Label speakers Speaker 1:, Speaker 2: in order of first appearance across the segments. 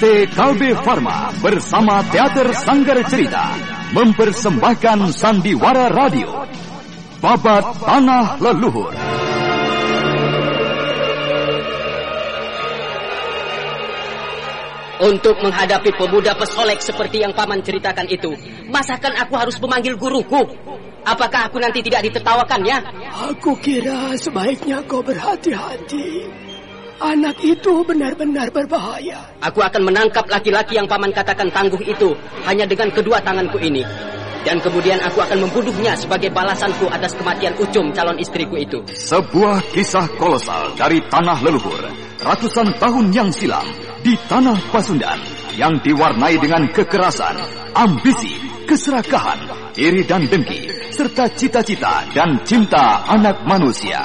Speaker 1: PT Kalbe Farma bersama Teater Sanggar Cerita mempersembahkan Sandiwara Radio Babat Tanah Leluhur.
Speaker 2: Untuk menghadapi pemuda pesolek seperti yang paman ceritakan itu, masakan aku harus memanggil guruku? Apakah aku nanti tidak ditertawakannya?
Speaker 3: Aku kira sebaiknya kau berhati-hati. Anak itu benar-benar berbahaya.
Speaker 2: Aku akan menangkap laki-laki yang paman katakan tangguh itu hanya dengan kedua tanganku ini. Dan kemudian aku akan membunuhnya sebagai balasanku atas kematian Ucum calon istriku itu.
Speaker 1: Sebuah kisah kolosal dari tanah leluhur ratusan tahun yang silam di tanah Pasundan yang diwarnai dengan kekerasan, ambisi, keserakahan, iri dan dengki, serta cita-cita dan cinta anak manusia.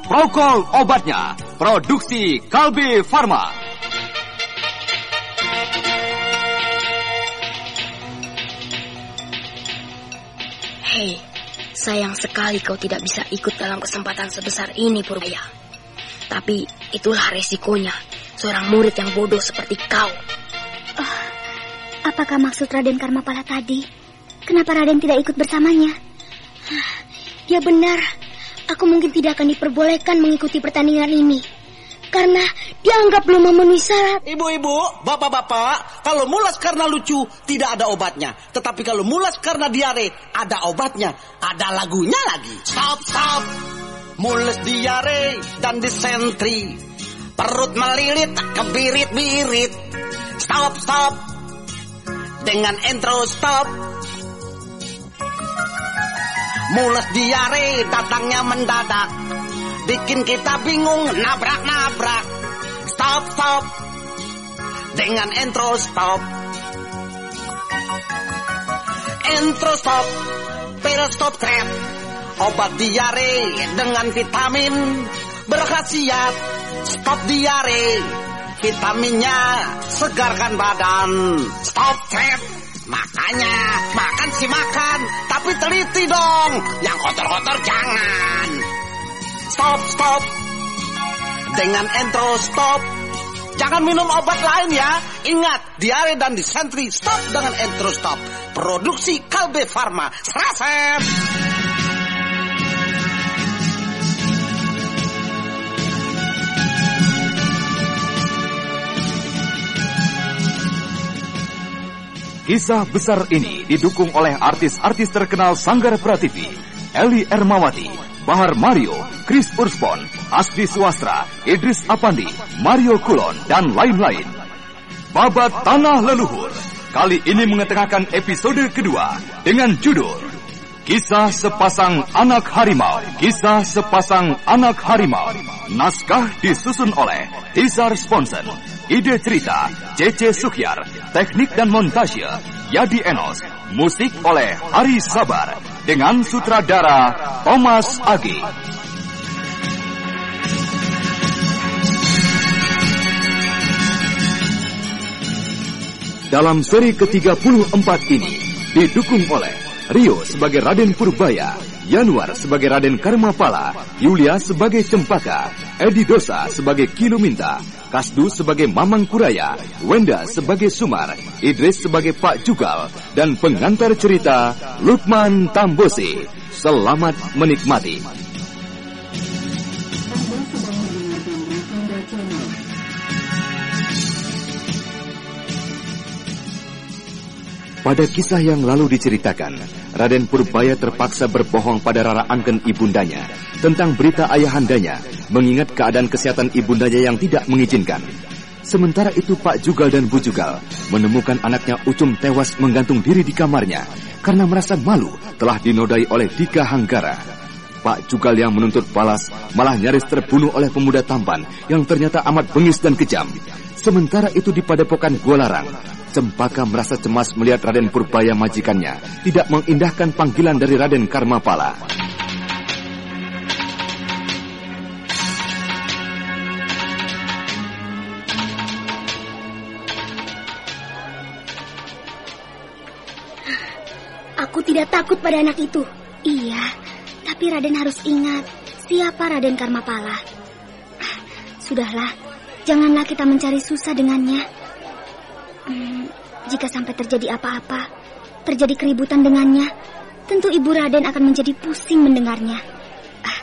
Speaker 1: Prokol obatnya. Produksi Kalbe Farma.
Speaker 4: Hei, sayang sekali kau tidak bisa ikut dalam kesempatan sebesar ini, Purbaya. Tapi itulah resikonya, seorang murid yang bodoh seperti kau.
Speaker 5: Oh, apakah maksud Raden Karmapala tadi? Kenapa Raden tidak ikut bersamanya? Dia benar, aku mungkin tidak akan diperbolehkan mengikuti pertandingan ini. Karena dianggap belum memenuhi syarat.
Speaker 6: Ibu-ibu, bapak-bapak, kalau mulas karena lucu tidak ada obatnya. Tetapi kalau mulas karena diare ada obatnya. Ada lagunya lagi. Stop, stop. Mules diare dan disentri. Perut melilit, kebirit-birit. Stop, stop. Dengan intro stop. Mules diare datangnya mendadak. Bikin kita bingung nabrak-nabrak. Stop, stop. Dengan intro stop. Intro stop. Pil stop trap Obat diare dengan vitamin. Berkhasiat Stop diare. Vitaminnya segarkan badan. Stop trap Makanya makan sih makan, tapi teliti dong. Yang kotor-kotor jangan. Stop, stop. Dengan entro stop. Jangan minum obat lain ya. Ingat, diare dan disentri stop dengan entro stop. Produksi Kalbe Farma. Seraset.
Speaker 1: Kisah besar ini didukung oleh artis-artis terkenal Sanggar Prativi, Eli Ermawati, Bahar Mario, Chris Urspon, Asdi Suastra, Idris Apandi, Mario Kulon, dan lain-lain. Babat Tanah Leluhur kali ini mengetengahkan episode kedua dengan judul Kisah Sepasang Anak Harimau. Kisah Sepasang Anak Harimau. Naskah disusun oleh Tizar Sponsen. Ide cerita C.C. Suhyar. Teknik dan montase Yadi Enos. Musik oleh Hari Sabar. Dengan sutradara Thomas Agi. Dalam seri ke-34 ini didukung oleh Rio sebagai Raden Purbaya, Yanuar sebagai Raden Karmapala, Yulia sebagai Cempaka, Edi Dosa sebagai Kiluminta, Kasdu sebagai Mamang Kuraya, Wenda sebagai Sumar, Idris sebagai Pak Jugal, dan pengantar cerita Lukman Tambosi. Selamat menikmati. Pada kisah yang lalu diceritakan, Raden Purbaya terpaksa berbohong pada Rara Angken ibundanya tentang berita ayahandanya, mengingat keadaan kesehatan ibundanya yang tidak mengizinkan. Sementara itu Pak Jugal dan Bu Jugal menemukan anaknya Ucum tewas menggantung diri di kamarnya karena merasa malu telah dinodai oleh Dika Hanggara. Pak Jugal yang menuntut balas malah nyaris terbunuh oleh pemuda tampan yang ternyata amat bengis dan kejam. Sementara itu di padepokan Gua Larang, Cempaka merasa cemas melihat Raden Purbaya majikannya tidak mengindahkan panggilan dari Raden Karmapala.
Speaker 5: Aku tidak takut pada anak itu. Iya, tapi Raden harus ingat siapa Raden Karmapala. Sudahlah, janganlah kita mencari susah dengannya. Hmm, jika sampai terjadi apa-apa, terjadi keributan dengannya, tentu Ibu Raden akan menjadi pusing mendengarnya. Ah,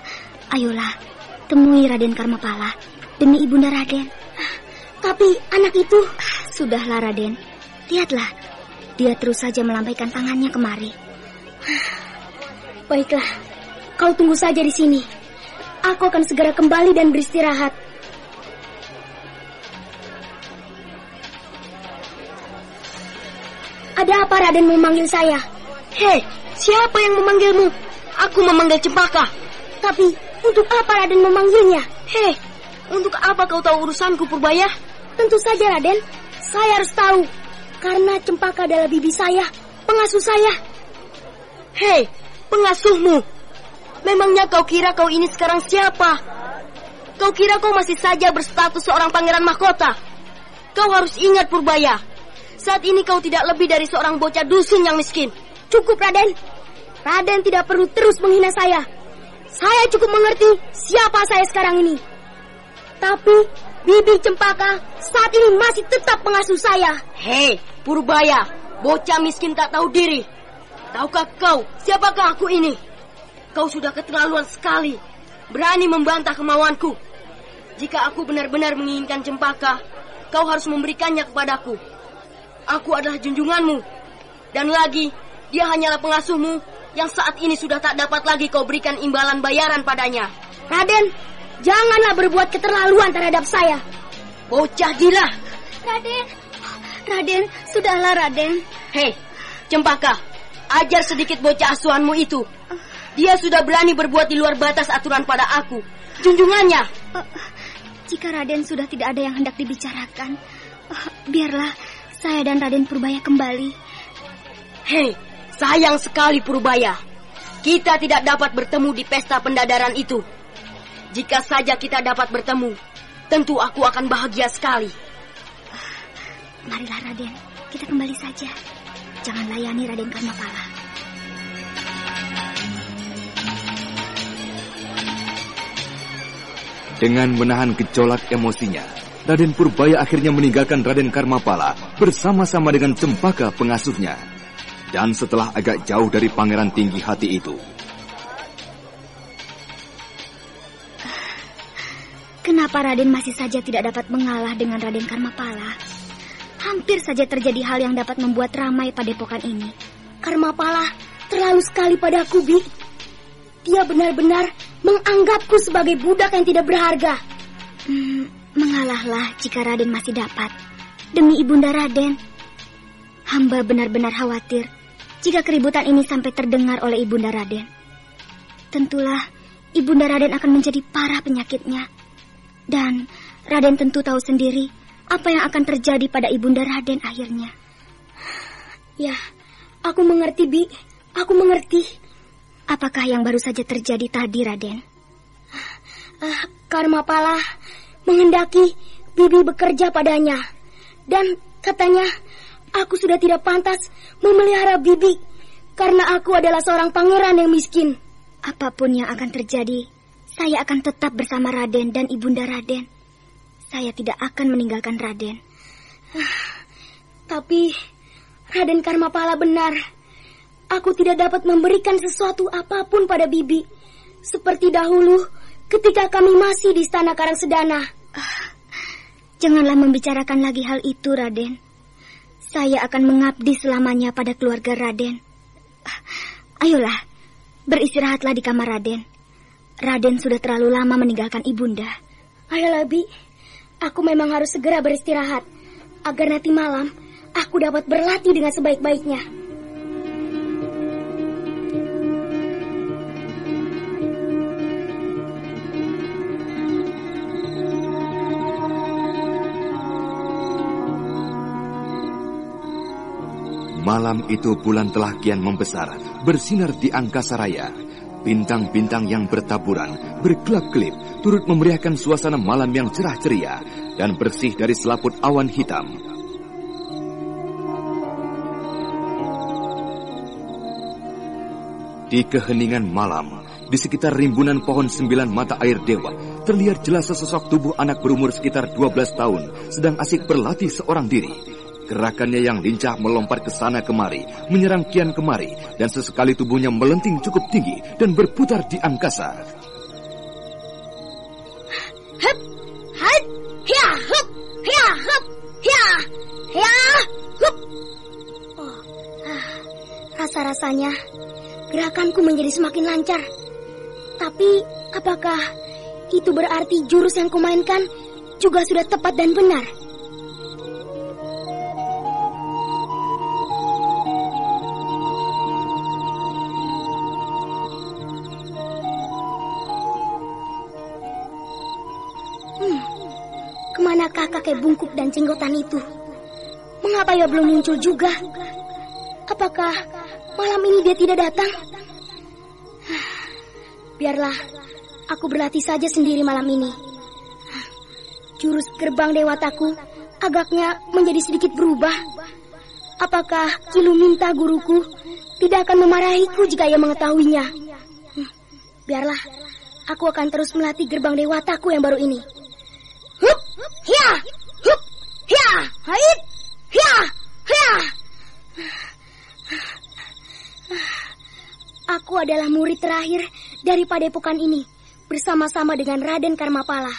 Speaker 5: ayolah, temui Raden Karmapala demi Ibunda Raden. Ah, tapi anak itu... Ah, sudahlah Raden, lihatlah, dia terus saja melambaikan tangannya kemari. Ah, baiklah, kau tunggu saja di sini. Aku akan segera kembali dan beristirahat. Ada apa Raden memanggil saya?
Speaker 4: Hei, siapa yang memanggilmu? Aku memanggil Cempaka.
Speaker 5: Tapi untuk apa Raden memanggilnya?
Speaker 4: Hei, untuk apa kau tahu urusanku Purbaya?
Speaker 5: Tentu saja Raden, saya harus tahu. Karena Cempaka adalah bibi saya, pengasuh saya.
Speaker 4: Hei, pengasuhmu. Memangnya kau kira kau ini sekarang siapa? Kau kira kau masih saja berstatus seorang pangeran mahkota? Kau harus ingat Purbaya, saat ini kau tidak lebih dari seorang bocah dusun yang miskin.
Speaker 5: Cukup, Raden. Raden tidak perlu terus menghina saya. Saya cukup mengerti siapa saya sekarang ini. Tapi Bibi Cempaka saat ini masih tetap pengasuh saya.
Speaker 4: Hei, Purbaya, bocah miskin tak tahu diri. Tahukah kau siapakah aku ini? Kau sudah keterlaluan sekali. Berani membantah kemauanku. Jika aku benar-benar menginginkan Cempaka, kau harus memberikannya kepadaku. Aku adalah junjunganmu. Dan lagi, dia hanyalah pengasuhmu yang saat ini sudah tak dapat lagi kau berikan imbalan bayaran padanya.
Speaker 5: Raden, janganlah berbuat keterlaluan terhadap saya.
Speaker 4: Bocah gila.
Speaker 5: Raden, Raden, sudahlah Raden.
Speaker 4: Hei, Cempaka, ajar sedikit bocah asuhanmu itu. Dia sudah berani berbuat di luar batas aturan pada aku. Junjungannya. Uh,
Speaker 5: jika Raden sudah tidak ada yang hendak dibicarakan, uh, biarlah saya dan Raden Purbaya kembali.
Speaker 4: Hei, sayang sekali Purbaya. Kita tidak dapat bertemu di pesta pendadaran itu. Jika saja kita dapat bertemu, tentu aku akan bahagia sekali.
Speaker 5: Marilah Raden, kita kembali saja. Jangan layani Raden Karmapala.
Speaker 1: Dengan menahan gejolak emosinya, Raden Purbaya akhirnya meninggalkan Raden Karmapala bersama-sama dengan Cempaka pengasuhnya. Dan setelah agak jauh dari pangeran tinggi hati itu,
Speaker 5: Kenapa Raden masih saja tidak dapat mengalah dengan Raden Karmapala? Hampir saja terjadi hal yang dapat membuat ramai padepokan ini. Karmapala terlalu sekali padaku, Bi. Dia benar-benar menganggapku sebagai budak yang tidak berharga. Hmm, Mengalahlah jika Raden masih dapat. Demi Ibunda Raden. Hamba benar-benar khawatir jika keributan ini sampai terdengar oleh Ibunda Raden. Tentulah Ibunda Raden akan menjadi parah penyakitnya. Dan Raden tentu tahu sendiri apa yang akan terjadi pada Ibunda Raden akhirnya. Ya, aku mengerti, Bi. Aku mengerti. Apakah yang baru saja terjadi tadi, Raden? Uh, karma pala menghendaki Bibi bekerja padanya. Dan katanya, aku sudah tidak pantas memelihara Bibi karena aku adalah seorang pangeran yang miskin. Apa pun yang akan terjadi, saya akan tetap bersama Raden dan Ibunda Raden. Saya tidak akan meninggalkan Raden. Tapi Raden Karmapala benar. Aku tidak dapat memberikan sesuatu apa pun pada Bibi. Seperti dahulu ketika kami masih di istana Karangsedana. Janganlah membicarakan lagi hal itu, Raden. saya akan mengabdi selamanya pada keluarga Raden. Ayolah, beristirahatlah di kamar Raden. Raden sudah terlalu lama meninggalkan ibunda.
Speaker 7: Ayolah, Bi. Aku memang harus segera beristirahat. Agar nanti malam, aku dapat berlatih dengan sebaik-baiknya.
Speaker 1: Malam itu bulan telah kian membesar, bersinar di angkasa raya. Bintang-bintang yang bertaburan, berkelap-kelip, turut memeriahkan suasana malam yang cerah ceria dan bersih dari selaput awan hitam. Di keheningan malam, di sekitar rimbunan pohon sembilan mata air dewa, terlihat jelas sesosok tubuh anak berumur sekitar 12 tahun sedang asik berlatih seorang diri. Gerakannya yang lincah melompat ke sana kemari, menyerang kian kemari, dan sesekali tubuhnya melenting cukup tinggi dan berputar di angkasa.
Speaker 7: Rasa-rasanya gerakanku menjadi semakin lancar. Tapi apakah itu berarti jurus yang kumainkan juga sudah tepat dan benar? Kakek bungkuk dan jenggotan itu? Mengapa ia belum muncul juga? Apakah malam ini dia tidak datang? Biarlah aku berlatih saja sendiri malam ini. Jurus gerbang dewataku agaknya menjadi sedikit berubah. Apakah Kilu minta guruku tidak akan memarahiku jika ia mengetahuinya? Biarlah, aku akan terus melatih gerbang dewataku yang baru ini. Hup, ya, ya. Aku adalah murid terakhir dari padepokan ini bersama-sama dengan Raden Karmapala.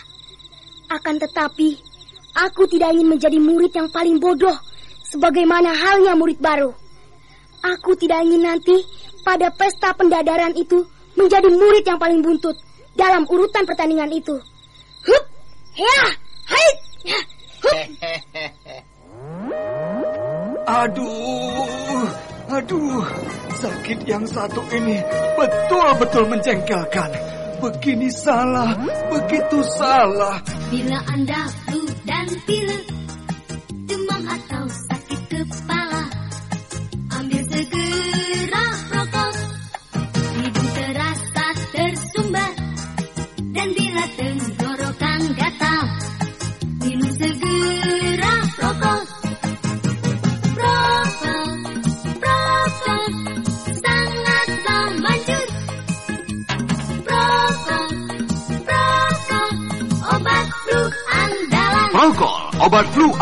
Speaker 7: Akan tetapi, aku tidak ingin menjadi murid yang paling bodoh sebagaimana halnya murid baru. Aku tidak ingin nanti pada pesta pendadaran itu menjadi murid yang paling buntut dalam urutan pertandingan itu. Hup, ya, hai,
Speaker 8: Aduh, aduh, sakit yang satu ini betul-betul menjengkelkan. Begini salah, begitu salah.
Speaker 9: Bila Anda dan pilek,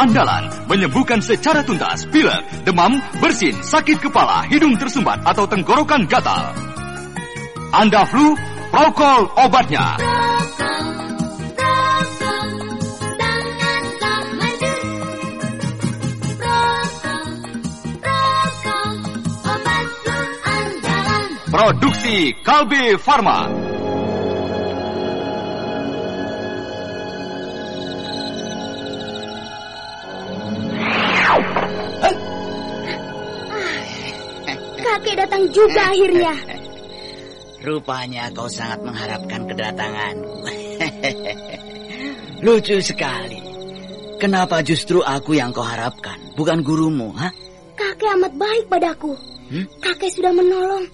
Speaker 9: andalan,
Speaker 1: menyembuhkan secara tuntas pilek, demam, bersin, sakit kepala, hidung tersumbat atau tenggorokan gatal. Anda flu, Prokol obatnya. Produksi Kalbe Farma.
Speaker 7: Datang juga akhirnya.
Speaker 10: Rupanya kau sangat mengharapkan kedatanganku. Lucu sekali. Kenapa justru aku yang kau harapkan, bukan gurumu, ha?
Speaker 7: Kakek amat baik padaku.
Speaker 10: Hmm?
Speaker 7: Kakek sudah menolong,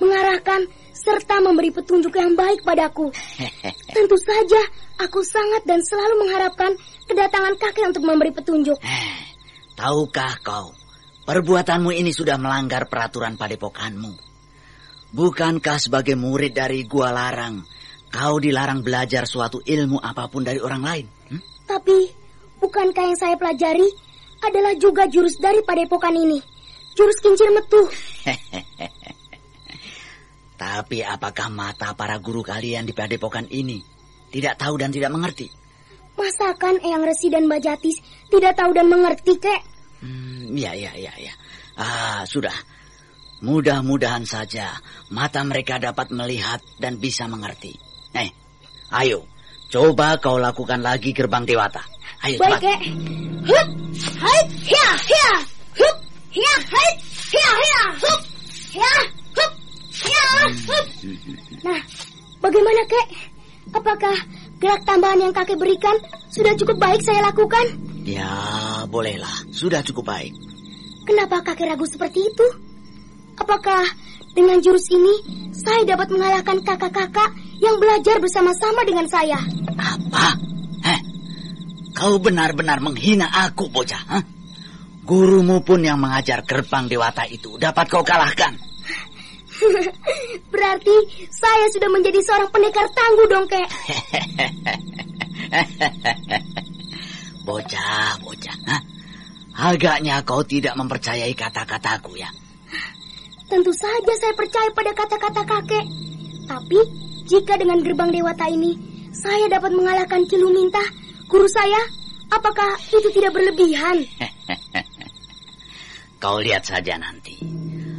Speaker 7: mengarahkan, serta memberi petunjuk yang baik padaku. Tentu saja, aku sangat dan selalu mengharapkan kedatangan kakek untuk memberi petunjuk.
Speaker 10: Tahukah kau, perbuatanmu ini sudah melanggar peraturan padepokanmu. Bukankah sebagai murid dari Gua Larang, kau dilarang belajar suatu ilmu apa pun dari orang lain? Hmm?
Speaker 7: Tapi, bukankah yang saya pelajari adalah juga jurus dari padepokan ini? Jurus kincir metu.
Speaker 10: Tapi apakah mata para guru kalian di padepokan ini tidak tahu dan tidak mengerti?
Speaker 7: Masakan Eyang Resi dan Mbak Jatis tidak tahu dan mengerti, kek?
Speaker 10: Hmm, ya, ya, ya, ya. Ah, sudah. Mudah-mudahan saja mata mereka dapat melihat dan bisa mengerti. Eh, ayo, coba kau lakukan lagi gerbang dewata. Ayo,
Speaker 7: Baik,
Speaker 10: cepat.
Speaker 7: Kek. Hup, hait, hia, hia. Hup, hia, hait, hia, hia. Hup, hia, hup, hia, hup. Nah, bagaimana, Kek? Apakah gerak tambahan yang kakek berikan sudah cukup baik saya lakukan?
Speaker 10: Ya, bolehlah. Sudah cukup baik.
Speaker 7: Kenapa kakek ragu seperti itu? Apakah dengan jurus ini saya dapat mengalahkan kakak-kakak yang belajar bersama-sama dengan saya?
Speaker 10: Apa? Heh, kau benar-benar menghina aku, bocah. Hah? Gurumu pun yang mengajar gerbang dewata itu dapat kau kalahkan.
Speaker 7: Berarti saya sudah menjadi seorang pendekar tangguh dong, Kek.
Speaker 10: bocah, bocah. Hah? Agaknya kau tidak mempercayai kata-kataku ya.
Speaker 7: Tentu saja saya percaya pada kata-kata kakek. Tapi, jika dengan gerbang dewata ini saya dapat mengalahkan Kiluminta, guru saya, apakah itu tidak berlebihan?
Speaker 10: Kau lihat saja nanti.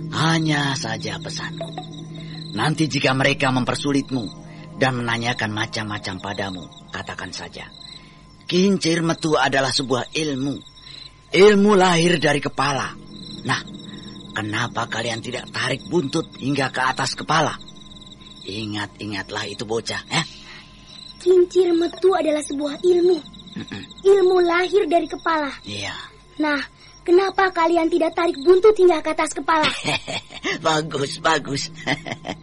Speaker 10: Hanya saja pesanku. Nanti jika mereka mempersulitmu dan menanyakan macam-macam padamu, katakan saja. Kincir metu adalah sebuah ilmu. Ilmu lahir dari kepala. Nah, kenapa kalian tidak tarik buntut hingga ke atas kepala? Ingat-ingatlah itu bocah, ya.
Speaker 7: Kincir metu adalah sebuah ilmu. Ilmu lahir dari kepala.
Speaker 10: Iya.
Speaker 7: Nah, kenapa kalian tidak tarik buntut hingga ke atas kepala?
Speaker 10: bagus, bagus.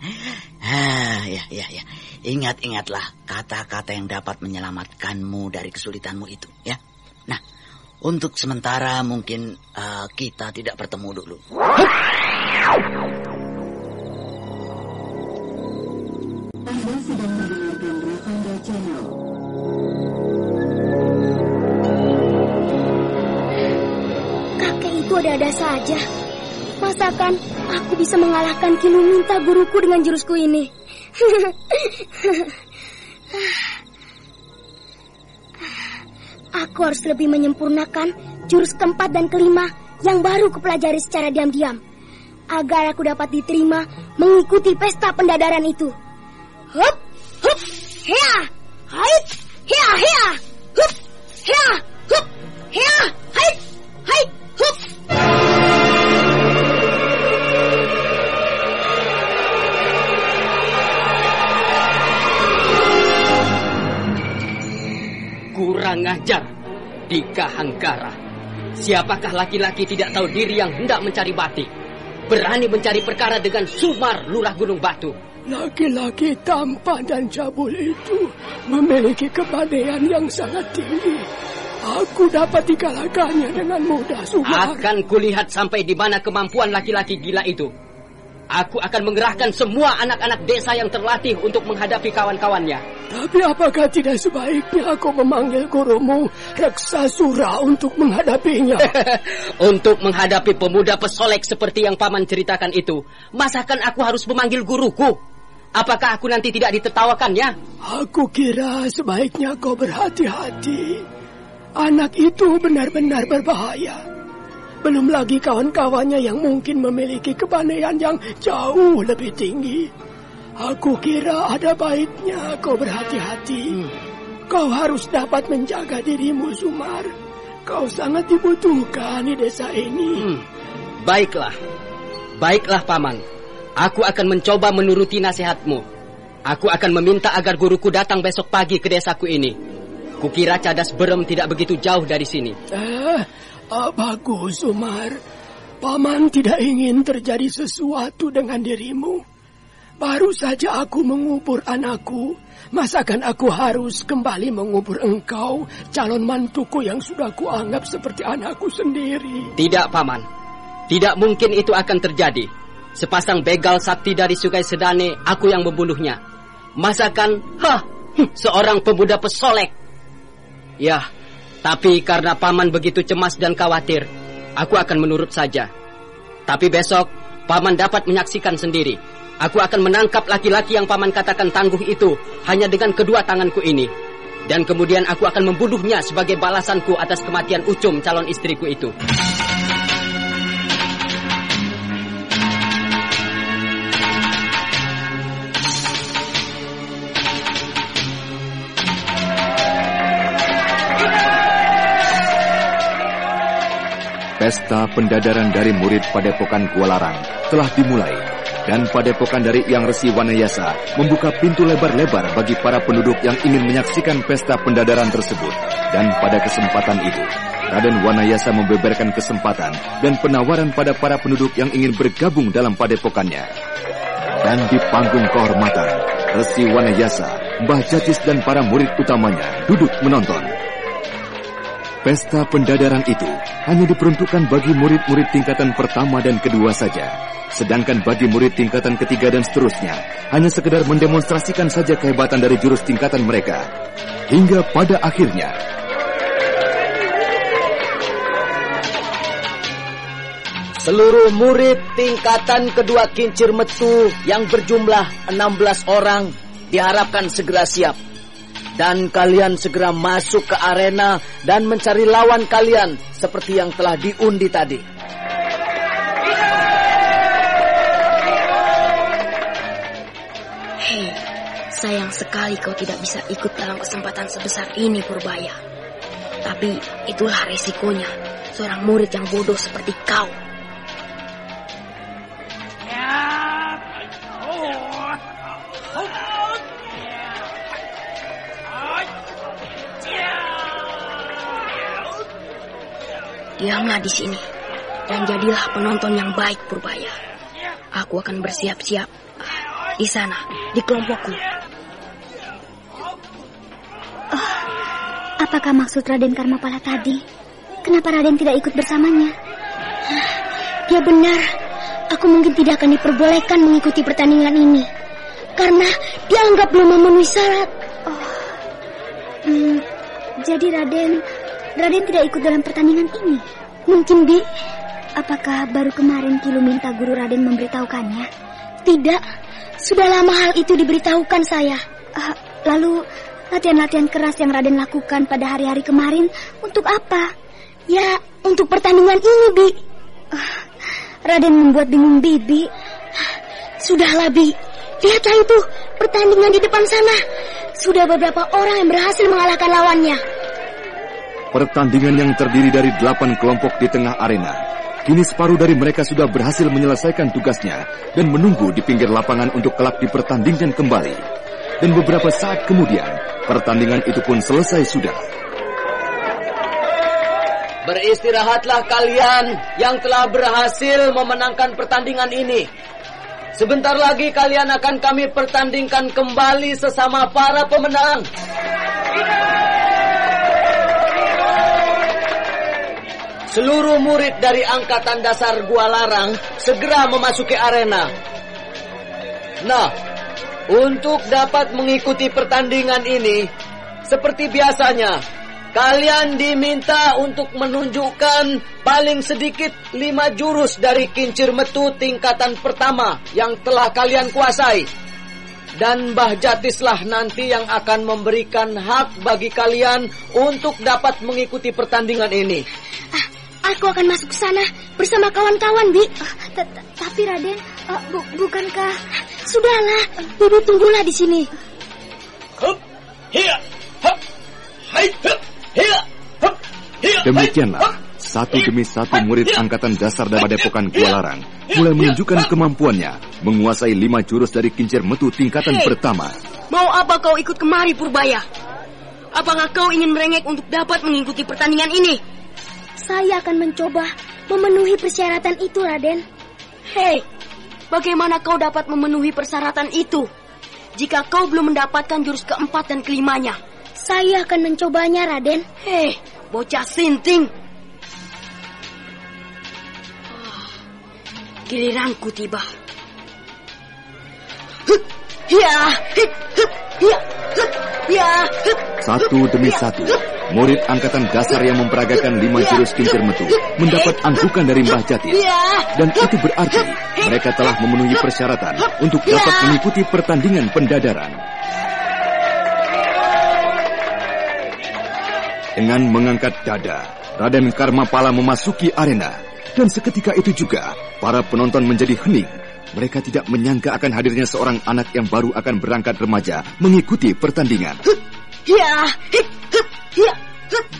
Speaker 10: ah, ya, ya, ya. Ingat-ingatlah kata-kata yang dapat menyelamatkanmu dari kesulitanmu itu, ya. Nah, untuk sementara mungkin eh, kita tidak bertemu dulu.
Speaker 9: Anda sedang mendengarkan Ravanda Channel.
Speaker 7: Kakek itu ada-ada saja. Masakan aku bisa mengalahkan Kiluminta guruku dengan jurusku ini? aku harus lebih menyempurnakan jurus keempat dan kelima yang baru kupelajari secara diam-diam. Agar aku dapat diterima mengikuti pesta pendadaran itu. Hup, hup, hea, hait, hea, hea,
Speaker 2: ajar, Dika Hangkara. Siapakah laki-laki tidak tahu diri yang hendak mencari batik? Berani mencari perkara dengan Sumar, lurah Gunung Batu.
Speaker 3: Laki-laki tampan dan cabul itu memiliki kepandaian yang sangat tinggi. Aku dapat dikalahkannya dengan mudah, Sumar.
Speaker 2: Akan kulihat sampai di mana kemampuan laki-laki gila itu. Aku akan mengerahkan semua anak-anak desa yang terlatih untuk menghadapi kawan-kawannya.
Speaker 3: Tapi apakah tidak sebaiknya aku memanggil gurumu Reksasura untuk menghadapinya?
Speaker 2: untuk menghadapi pemuda pesolek seperti yang paman ceritakan itu, masakan aku harus memanggil guruku? Apakah aku nanti tidak ditertawakannya?
Speaker 3: Aku kira sebaiknya kau berhati-hati. Anak itu benar-benar berbahaya. Belum lagi kawan-kawannya yang mungkin memiliki kepandaian yang jauh lebih tinggi. Aku kira ada baiknya kau berhati-hati. Kau harus dapat menjaga dirimu, Sumar. Kau sangat dibutuhkan di desa ini.
Speaker 2: Hmm, baiklah. Baiklah, Paman. Aku akan mencoba menuruti nasihatmu. Aku akan meminta agar guruku datang besok pagi ke desaku ini. Kukira cadas berem tidak begitu jauh dari sini.
Speaker 3: Eh, ah, bagus, Sumar. Paman tidak ingin terjadi sesuatu dengan dirimu. Baru saja aku mengubur anakku. Masakan aku harus kembali mengubur engkau, calon mantuku yang sudah kuanggap seperti anakku sendiri.
Speaker 2: Tidak, Paman. Tidak mungkin itu akan terjadi. Sepasang begal sakti dari Sungai Sedane, aku yang membunuhnya. Masakan, hah, seorang pemuda pesolek. Ya, tapi karena Paman begitu cemas dan khawatir, aku akan menurut saja. Tapi besok, Paman dapat menyaksikan sendiri. Aku akan menangkap laki-laki yang Paman katakan tangguh itu hanya dengan kedua tanganku ini. Dan kemudian aku akan membunuhnya sebagai balasanku atas kematian Ucum calon istriku itu.
Speaker 1: Pesta pendadaran dari murid Padepokan Gualarang telah dimulai dan Padepokan dari Yang Resi Wanayasa membuka pintu lebar-lebar bagi para penduduk yang ingin menyaksikan pesta pendadaran tersebut. Dan pada kesempatan itu, Raden Wanayasa membeberkan kesempatan dan penawaran pada para penduduk yang ingin bergabung dalam padepokannya. Dan di panggung kehormatan, Resi Wanayasa, Mbah Jatis dan para murid utamanya duduk menonton. Pesta pendadaran itu hanya diperuntukkan bagi murid-murid tingkatan pertama dan kedua saja. Sedangkan bagi murid tingkatan ketiga dan seterusnya, hanya sekedar mendemonstrasikan saja kehebatan dari jurus tingkatan mereka. Hingga pada akhirnya,
Speaker 11: Seluruh murid tingkatan kedua kincir metu yang berjumlah 16 orang diharapkan segera siap. Dan kalian segera masuk ke arena dan mencari lawan kalian seperti yang telah diundi tadi.
Speaker 12: Hei, sayang sekali kau tidak bisa ikut dalam kesempatan sebesar ini, Purbaya. Tapi itulah resikonya, seorang murid yang bodoh seperti kau. Diamlah di sini dan jadilah penonton yang baik Purbaya. Aku akan bersiap-siap ah, di sana, di kelompokku.
Speaker 7: Oh, apakah maksud Raden Karmapala tadi? Kenapa Raden tidak ikut bersamanya? Dia benar. Aku mungkin tidak akan diperbolehkan mengikuti pertandingan ini. Karena dia anggap belum memenuhi syarat. Oh. Hmm, jadi Raden, Raden tidak ikut dalam pertandingan ini. Mungkin Bi, apakah baru kemarin Kilu minta guru Raden memberitahukannya? Tidak, sudah lama hal itu diberitahukan saya. Uh, lalu latihan-latihan keras yang Raden lakukan pada hari-hari kemarin untuk apa? Ya, untuk pertandingan ini, Bi. Uh, Raden membuat bingung Bibi. Sudahlah, Bi. Lihatlah itu, pertandingan di depan sana. Sudah beberapa orang yang berhasil mengalahkan lawannya.
Speaker 1: Pertandingan yang terdiri dari delapan kelompok di tengah arena. Kini separuh dari mereka sudah berhasil menyelesaikan tugasnya dan menunggu di pinggir lapangan untuk kelak dipertandingkan kembali. Dan beberapa saat kemudian, pertandingan itu pun selesai sudah.
Speaker 11: Beristirahatlah kalian yang telah berhasil memenangkan pertandingan ini. Sebentar lagi kalian akan kami pertandingkan kembali sesama para pemenang. Seluruh murid dari angkatan dasar Gua Larang segera memasuki arena. Nah, untuk dapat mengikuti pertandingan ini, seperti biasanya, kalian diminta untuk menunjukkan paling sedikit lima jurus dari kincir metu tingkatan pertama yang telah kalian kuasai. Dan Mbah Jatislah nanti yang akan memberikan hak bagi kalian untuk dapat mengikuti pertandingan ini.
Speaker 7: Ah, aku akan masuk ke sana bersama kawan-kawan, Bi. Ah, tapi Raden, uh, bu bukankah sudahlah, Bibi tunggulah di sini.
Speaker 13: Hup, hiya, hup, hai, hup, hiya, hup, hiya,
Speaker 1: Demikianlah, satu demi satu murid angkatan dasar dari Padepokan Gualarang mulai menunjukkan kemampuannya menguasai lima jurus dari kincir metu tingkatan pertama.
Speaker 4: Mau apa kau ikut kemari, Purbaya? Apakah kau ingin merengek untuk dapat mengikuti pertandingan ini?
Speaker 7: Saya akan mencoba memenuhi persyaratan itu, Raden.
Speaker 4: Hei, bagaimana kau dapat memenuhi persyaratan itu? Jika kau belum mendapatkan jurus keempat dan kelimanya.
Speaker 7: Saya akan mencobanya, Raden.
Speaker 4: Hei, bocah sinting. Giliranku tiba. Ya, ya, ya.
Speaker 1: Satu demi satu, murid angkatan dasar yang memperagakan lima jurus kincir metu mendapat anggukan dari Mbah Jatis. Dan itu berarti mereka telah memenuhi persyaratan untuk dapat mengikuti pertandingan pendadaran. Dengan mengangkat dada, Raden Karmapala memasuki arena. Dan seketika itu juga, para penonton menjadi hening. Mereka tidak menyangka akan hadirnya seorang anak yang baru akan berangkat remaja mengikuti pertandingan.
Speaker 4: Ya, ya,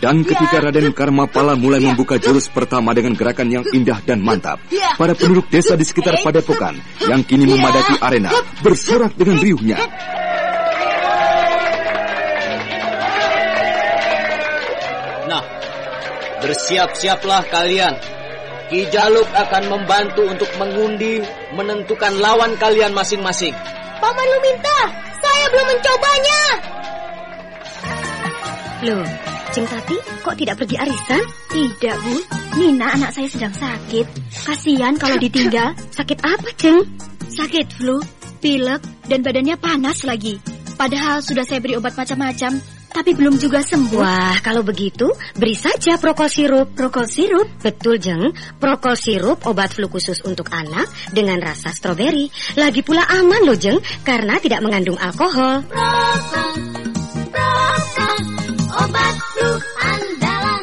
Speaker 1: Dan ketika Raden Karmapala mulai membuka jurus pertama dengan gerakan yang indah dan mantap, para penduduk desa di sekitar Padepokan yang kini memadati arena bersorak dengan riuhnya.
Speaker 2: Nah, bersiap-siaplah kalian. Ki Jaluk akan membantu untuk mengundi menentukan lawan kalian masing-masing.
Speaker 7: Paman Luminta, saya belum mencobanya.
Speaker 5: Loh, Ceng Tati kok tidak pergi arisan? Tidak, Bu. Nina anak saya sedang sakit. Kasihan kalau ditinggal. Sakit apa, Ceng? Sakit flu, pilek, dan badannya panas lagi. Padahal sudah saya beri obat macam-macam, tapi belum juga sembuh.
Speaker 14: Wah, kalau begitu, beri saja prokol sirup.
Speaker 5: Prokol sirup?
Speaker 14: Betul, Jeng. Prokol sirup obat flu khusus untuk anak dengan rasa stroberi. Lagi pula aman loh, Jeng, karena tidak mengandung alkohol.
Speaker 7: Prokol,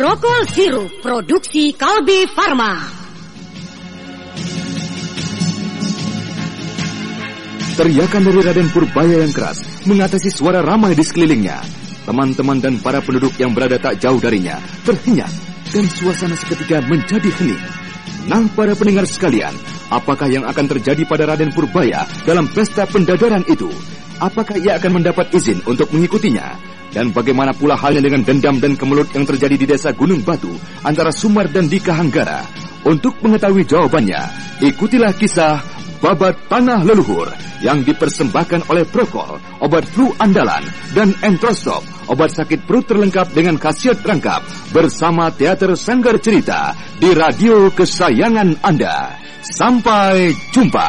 Speaker 14: Prokol sirup produksi Kalbe Farma.
Speaker 1: Teriakan dari Raden Purbaya yang keras mengatasi suara ramai di sekelilingnya. Teman-teman dan para penduduk yang berada tak jauh darinya terhenyak dan suasana seketika menjadi hening. Nah, para pendengar sekalian, apakah yang akan terjadi pada Raden Purbaya dalam pesta pendadaran itu? Apakah ia akan mendapat izin untuk mengikutinya? Dan bagaimana pula halnya dengan dendam dan kemelut yang terjadi di desa Gunung Batu antara Sumar dan Dika Hanggara? Untuk mengetahui jawabannya, ikutilah kisah Babat Tanah Leluhur yang dipersembahkan oleh Prokol, obat flu andalan, dan Entrostop, obat sakit perut terlengkap dengan khasiat rangkap bersama Teater Sanggar Cerita di radio kesayangan Anda. Sampai jumpa.